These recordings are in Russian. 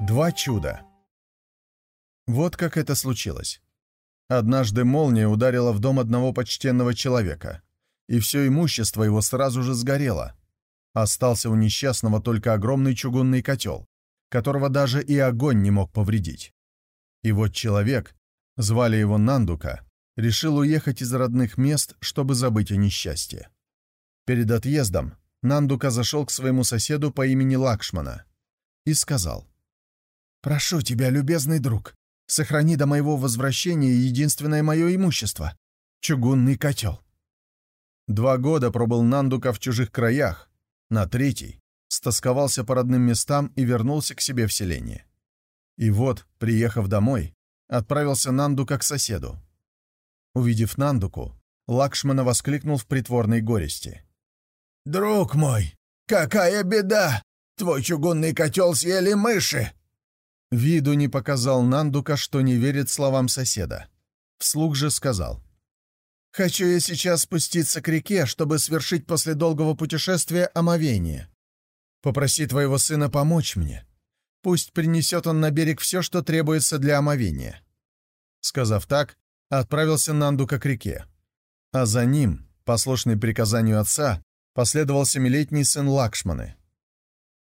Два чуда. Вот как это случилось. Однажды молния ударила в дом одного почтенного человека, и все имущество его сразу же сгорело. Остался у несчастного только огромный чугунный котел, которого даже и огонь не мог повредить. И вот человек, звали его Нандука, решил уехать из родных мест, чтобы забыть о несчастье. Перед отъездом Нандука зашел к своему соседу по имени Лакшмана и сказал, «Прошу тебя, любезный друг, сохрани до моего возвращения единственное мое имущество — чугунный котел». Два года пробыл Нандука в чужих краях, на третий стосковался по родным местам и вернулся к себе в селение. И вот, приехав домой, отправился Нандука к соседу. Увидев Нандуку, Лакшмана воскликнул в притворной горести. «Друг мой, какая беда! Твой чугунный котел съели мыши!» Виду не показал Нандука, что не верит словам соседа. Вслух же сказал. «Хочу я сейчас спуститься к реке, чтобы свершить после долгого путешествия омовение. Попроси твоего сына помочь мне. Пусть принесет он на берег все, что требуется для омовения». Сказав так, отправился Нандука к реке. А за ним, послушный приказанию отца, последовал семилетний сын Лакшманы.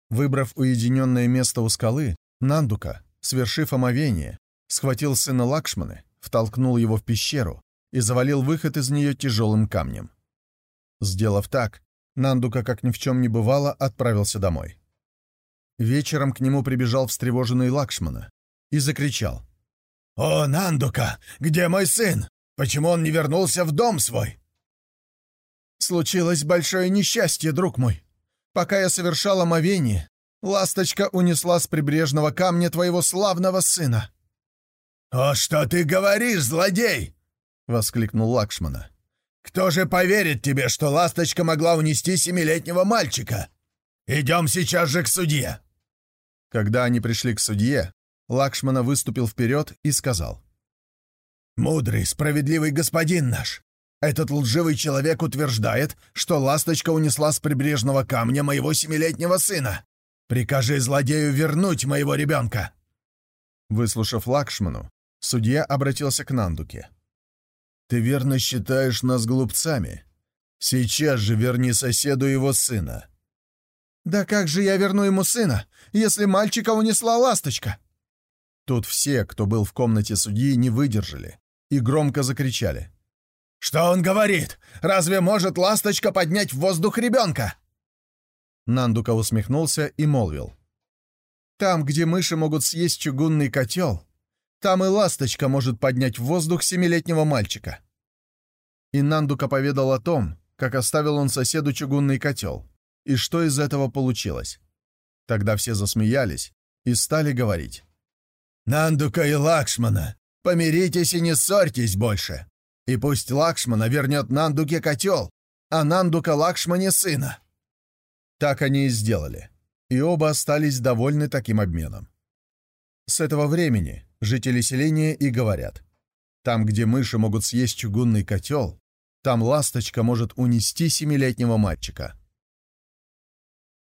Выбрав уединенное место у скалы, Нандука, свершив омовение, схватил сына Лакшманы, втолкнул его в пещеру и завалил выход из нее тяжелым камнем. Сделав так, Нандука, как ни в чем не бывало, отправился домой. Вечером к нему прибежал встревоженный Лакшмана и закричал. «О, Нандука, где мой сын? Почему он не вернулся в дом свой?» «Случилось большое несчастье, друг мой. Пока я совершал омовение, Ласточка унесла с прибрежного камня твоего славного сына». «О, что ты говоришь, злодей!» — воскликнул Лакшмана. «Кто же поверит тебе, что ласточка могла унести семилетнего мальчика? Идем сейчас же к судье!» Когда они пришли к судье, Лакшмана выступил вперед и сказал. «Мудрый, справедливый господин наш, этот лживый человек утверждает, что ласточка унесла с прибрежного камня моего семилетнего сына. Прикажи злодею вернуть моего ребенка!» Выслушав Лакшману, судья обратился к Нандуке. «Ты верно считаешь нас глупцами? Сейчас же верни соседу его сына». «Да как же я верну ему сына, если мальчика унесла ласточка?» Тут все, кто был в комнате судьи, не выдержали и громко закричали. «Что он говорит? Разве может ласточка поднять в воздух ребенка?» Нандука усмехнулся и молвил. «Там, где мыши могут съесть чугунный котел, там и ласточка может поднять в воздух семилетнего мальчика». И Нандука поведал о том, как оставил он соседу чугунный котел, и что из этого получилось. Тогда все засмеялись и стали говорить. «Нандука и Лакшмана, помиритесь и не ссорьтесь больше, и пусть Лакшмана вернет Нандуке котел, а Нандука Лакшмане сына». Так они и сделали, и оба остались довольны таким обменом. С этого времени жители селения и говорят, там, где мыши могут съесть чугунный котел, там ласточка может унести семилетнего мальчика.